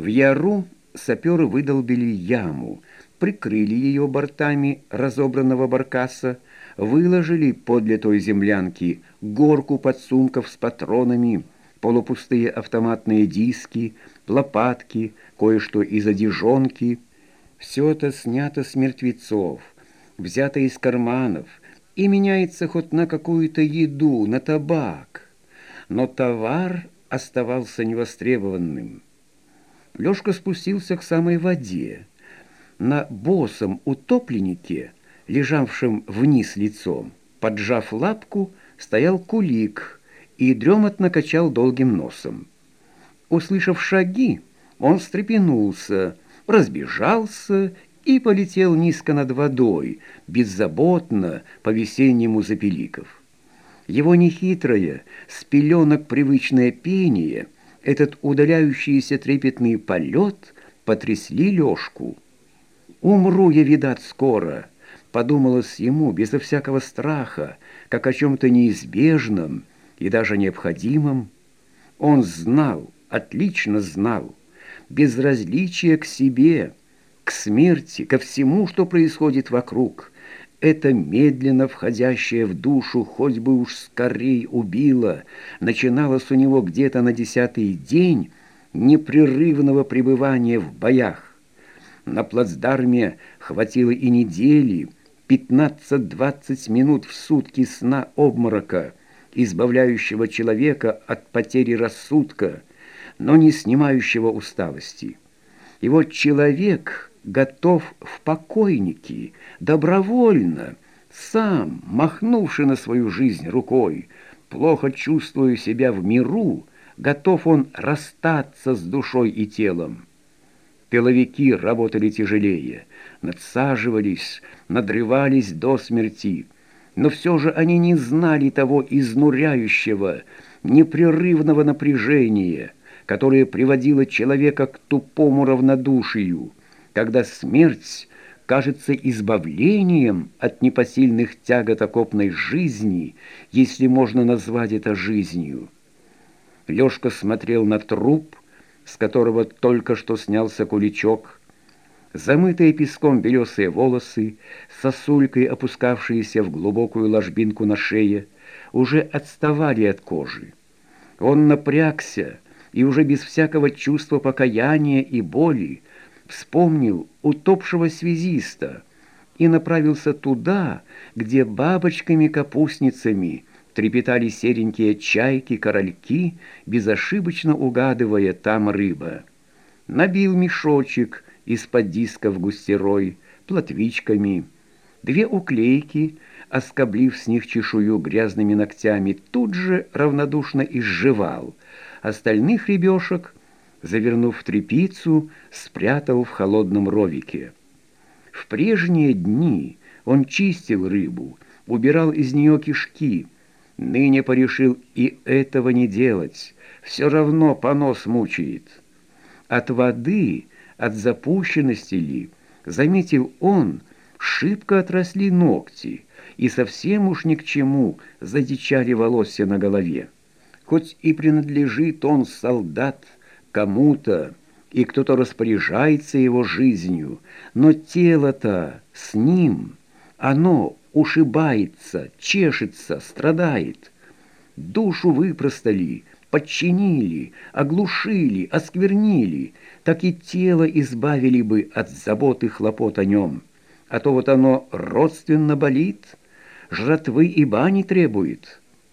В яру саперы выдолбили яму, прикрыли ее бортами разобранного баркаса, выложили подле той землянки горку подсумков с патронами, полупустые автоматные диски, лопатки, кое-что из одежонки. Все это снято с мертвецов, взято из карманов и меняется хоть на какую-то еду, на табак. Но товар оставался невостребованным. Лёшка спустился к самой воде. На босом утопленнике, лежавшем вниз лицом, поджав лапку, стоял кулик и дремотно качал долгим носом. Услышав шаги, он встрепенулся, разбежался и полетел низко над водой, беззаботно по-весеннему запеликов. Его нехитрое, с пеленок привычное пение — этот удаляющийся трепетный полет потрясли Лёшку. «Умру я, видать, скоро», — подумалось ему безо всякого страха, как о чем-то неизбежном и даже необходимом. Он знал, отлично знал, безразличие к себе, к смерти, ко всему, что происходит вокруг — это медленно входящее в душу, хоть бы уж скорей убило, начиналось у него где-то на десятый день непрерывного пребывания в боях. На плацдарме хватило и недели, 15-20 минут в сутки сна-обморока, избавляющего человека от потери рассудка, но не снимающего усталости. И вот человек готов в покойники, добровольно, сам, махнувши на свою жизнь рукой, плохо чувствуя себя в миру, готов он расстаться с душой и телом. Пиловики работали тяжелее, надсаживались, надрывались до смерти, но все же они не знали того изнуряющего, непрерывного напряжения, которое приводило человека к тупому равнодушию, когда смерть кажется избавлением от непосильных тягот окопной жизни, если можно назвать это жизнью. Лёшка смотрел на труп, с которого только что снялся куличок, замытые песком белесые волосы, сосулькой опускавшиеся в глубокую ложбинку на шее, уже отставали от кожи. Он напрягся и уже без всякого чувства покаяния и боли вспомнил утопшего связиста и направился туда, где бабочками-капустницами трепетали серенькие чайки-корольки, безошибочно угадывая там рыба. Набил мешочек из-под дисков густерой, плотвичками, две уклейки, оскоблив с них чешую грязными ногтями, тут же равнодушно изживал. Остальных ребешек — завернув в тряпицу, спрятал в холодном ровике. В прежние дни он чистил рыбу, убирал из нее кишки. Ныне порешил и этого не делать, все равно понос мучает. От воды, от запущенности ли, заметил он, шибко отросли ногти, и совсем уж ни к чему задичали волосы на голове. Хоть и принадлежит он солдат, кому-то, и кто-то распоряжается его жизнью, но тело-то с ним, оно ушибается, чешется, страдает. Душу выпростали, подчинили, оглушили, осквернили, так и тело избавили бы от забот и хлопот о нем. А то вот оно родственно болит, жратвы и бани требует».